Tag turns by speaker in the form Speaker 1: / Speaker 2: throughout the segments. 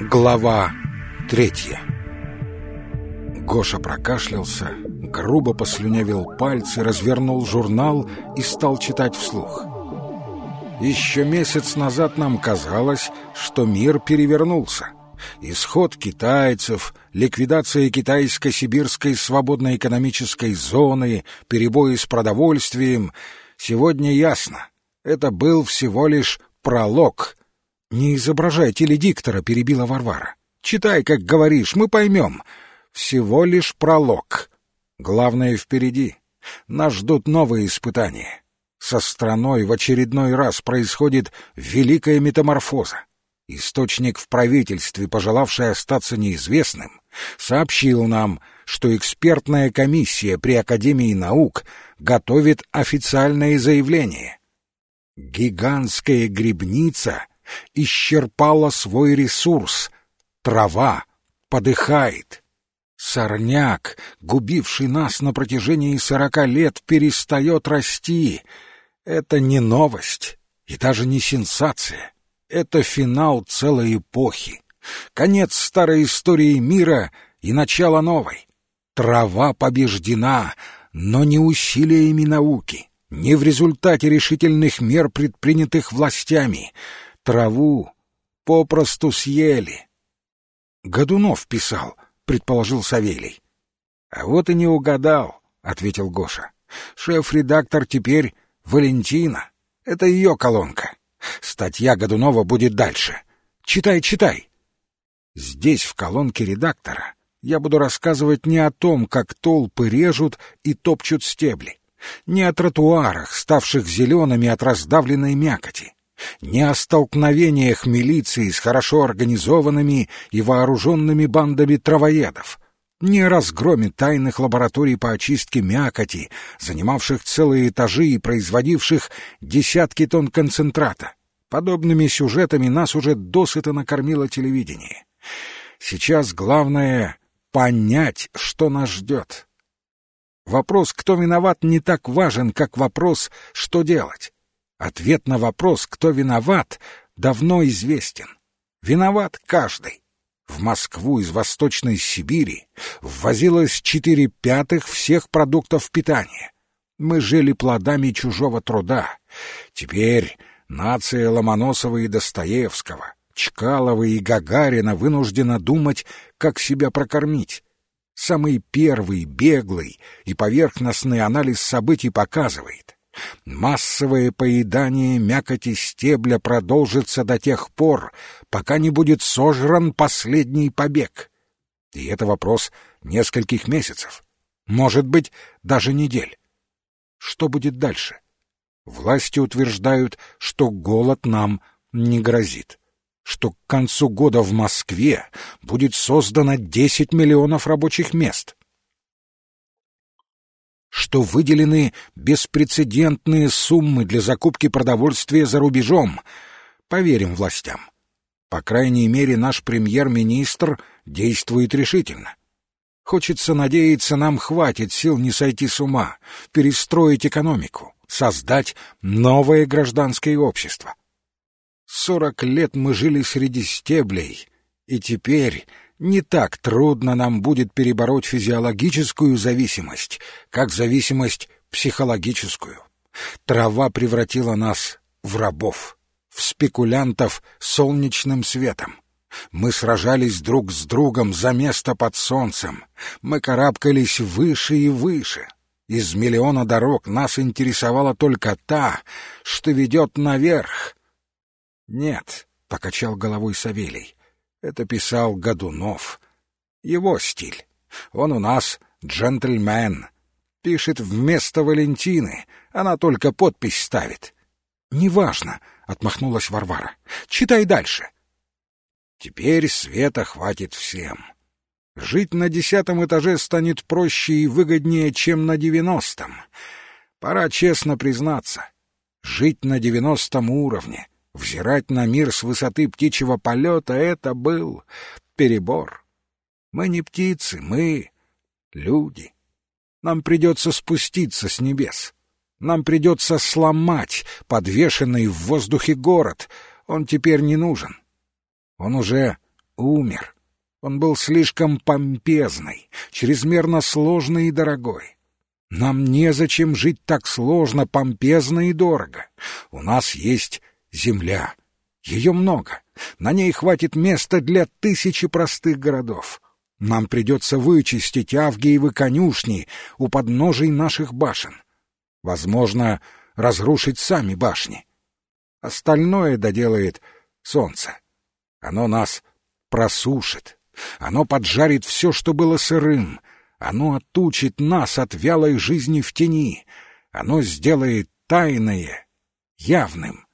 Speaker 1: Глава третья Гоша прокашлялся, грубо послюнявил пальцы, развернул журнал и стал читать вслух. Еще месяц назад нам казалось, что мир перевернулся. Исход китайцев, ликвидация китайско-сибирской свободной экономической зоны, перебои с продовольствием. Сегодня ясно, это был всего лишь пролог — «Не изображай теледиктора», — перебила Варвара. «Читай, как говоришь, мы поймем. Всего лишь пролог. Главное впереди. Нас ждут новые испытания. Со страной в очередной раз происходит великая метаморфоза. Источник в правительстве, пожелавший остаться неизвестным, сообщил нам, что экспертная комиссия при Академии наук готовит официальное заявление. Гигантская грибница исчерпала свой ресурс. Трава подыхает. Сорняк, губивший нас на протяжении сорока лет, перестает расти. Это не новость и даже не сенсация. Это финал целой эпохи. Конец старой истории мира и начало новой. Трава побеждена, но не усилиями науки, не в результате решительных мер, предпринятых властями траву попросту съели. Годунов писал, предположил Савелий. А вот и не угадал, ответил Гоша. Шеф-редактор теперь Валентина. Это ее колонка. Статья Годунова будет дальше. Читай, читай. Здесь, в колонке редактора, я буду рассказывать не о том, как толпы режут и топчут стебли, не о тротуарах, ставших зелеными от раздавленной мякоти, не о столкновениях милиции с хорошо организованными и вооруженными бандами травоедов, не о разгроме тайных лабораторий по очистке мякоти, занимавших целые этажи и производивших десятки тонн концентрата. Подобными сюжетами нас уже досыта накормило телевидение. Сейчас главное — понять, что нас ждет. Вопрос, кто виноват, не так важен, как вопрос, что делать. Ответ на вопрос, кто виноват, давно известен. Виноват каждый. В Москву из Восточной Сибири ввозилось четыре пятых всех продуктов питания. Мы жили плодами чужого труда. Теперь нация Ломоносова и Достоевского, Чкалова и Гагарина вынуждена думать, как себя прокормить. Самый первый, беглый и поверхностный анализ событий показывает, Массовое поедание мякоти стебля продолжится до тех пор, пока не будет сожран последний побег. И это вопрос нескольких месяцев, может быть, даже недель. Что будет дальше? Власти утверждают, что голод нам не грозит, что к концу года в Москве будет создано 10 миллионов рабочих мест что выделены беспрецедентные суммы для закупки продовольствия за рубежом. Поверим властям. По крайней мере, наш премьер-министр действует решительно. Хочется надеяться, нам хватит сил не сойти с ума, перестроить экономику, создать новое гражданское общество. Сорок лет мы жили среди стеблей, и теперь не так трудно нам будет перебороть физиологическую зависимость, как зависимость психологическую. Трава превратила нас в рабов, в спекулянтов солнечным светом. Мы сражались друг с другом за место под солнцем. Мы карабкались выше и выше. Из миллиона дорог нас интересовала только та, что ведет наверх. «Нет», — покачал головой Савелий, это писал Годунов. Его стиль. Он у нас джентльмен. Пишет вместо Валентины. Она только подпись ставит. «Неважно», — отмахнулась Варвара. «Читай дальше». «Теперь света хватит всем. Жить на десятом этаже станет проще и выгоднее, чем на девяностом. Пора честно признаться. Жить на девяностом уровне, Взирать на мир с высоты птичьего полета — это был перебор. Мы не птицы, мы люди. Нам придется спуститься с небес. Нам придется сломать подвешенный в воздухе город. Он теперь не нужен. Он уже умер. Он был слишком помпезный, чрезмерно сложный и дорогой. Нам незачем жить так сложно, помпезно и дорого. У нас есть земля. Ее много. На ней хватит места для тысячи простых городов. Нам придется вычистить Авгиевы конюшни у подножий наших башен. Возможно, разрушить сами башни. Остальное доделает солнце. Оно нас просушит. Оно поджарит все, что было сырым. Оно отучит нас от вялой жизни в тени. Оно сделает тайное явным.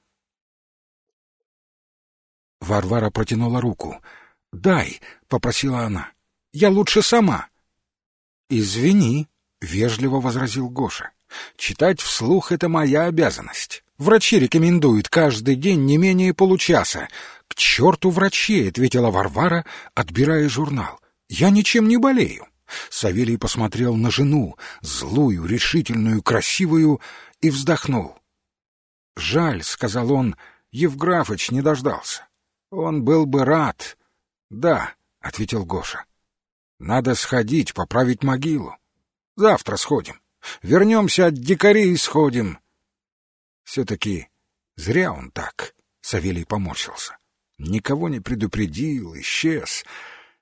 Speaker 1: Варвара протянула руку. «Дай», — попросила она. «Я лучше сама». «Извини», — вежливо возразил Гоша. «Читать вслух — это моя обязанность. Врачи рекомендуют каждый день не менее получаса. К черту врачей, ответила Варвара, отбирая журнал. Я ничем не болею. Савелий посмотрел на жену, злую, решительную, красивую, и вздохнул. «Жаль», — сказал он, — «Евграфыч не дождался. Он был бы рад». «Да», — ответил Гоша. «Надо сходить, поправить могилу. Завтра сходим. Вернемся от дикарей и сходим. Все-таки зря он так, — Савелий поморщился. Никого не предупредил, исчез,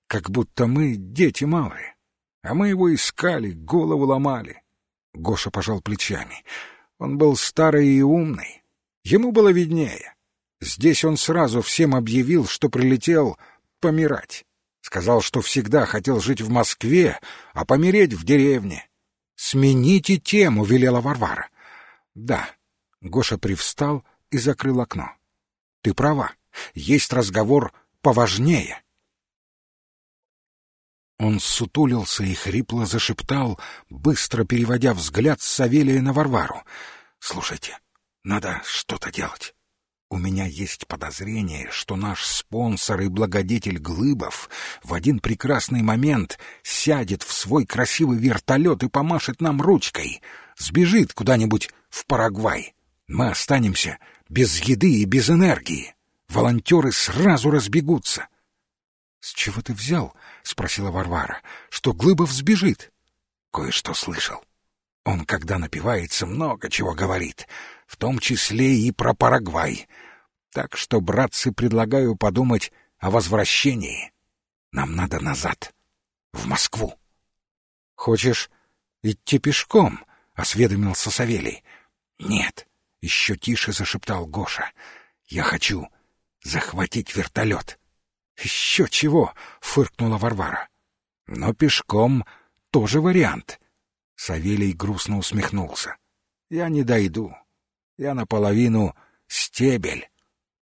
Speaker 1: как будто мы дети малые. А мы его искали, голову ломали. Гоша пожал плечами. Он был старый и умный. Ему было виднее. Здесь он сразу всем объявил, что прилетел помирать. Сказал, что всегда хотел жить в Москве, а помереть в деревне. «Смените тему», — велела Варвара. «Да, Гоша привстал и закрыл окно. «Ты права, есть разговор поважнее». Он сутулился и хрипло зашептал, быстро переводя взгляд с Савелия на Варвару. «Слушайте, надо что-то делать. У меня есть подозрение, что наш спонсор и благодетель Глыбов в один прекрасный момент сядет в свой красивый вертолет и помашет нам ручкой, сбежит куда-нибудь в Парагвай. Мы останемся без еды и без энергии. Волонтеры сразу разбегутся. — С чего ты взял? — спросила Варвара. — Что Глыбов сбежит? — Кое-что слышал. Он, когда напивается, много чего говорит, в том числе и про Парагвай. Так что, братцы, предлагаю подумать о возвращении. Нам надо назад, в Москву. — Хочешь идти пешком? — осведомился Савелий. — Нет, — еще тише зашептал Гоша. «Я хочу захватить вертолет». «Еще чего?» — фыркнула Варвара. «Но пешком тоже вариант». Савелий грустно усмехнулся. «Я не дойду. Я наполовину стебель».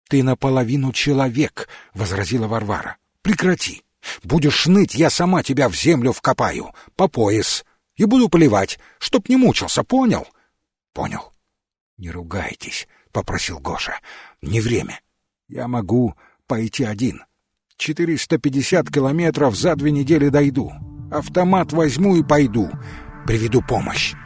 Speaker 1: «Ты наполовину человек», — возразила Варвара. «Прекрати. Будешь ныть, я сама тебя в землю вкопаю, по пояс, и буду поливать, чтоб не мучился, понял?» «Понял». «Не ругайтесь», — попросил Гоша. «Не время. Я могу пойти один. Четыреста пятьдесят километров за две недели дойду. Автомат возьму и пойду. Приведу помощь».